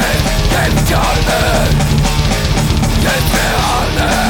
Tym, tym ciarnym Jest realny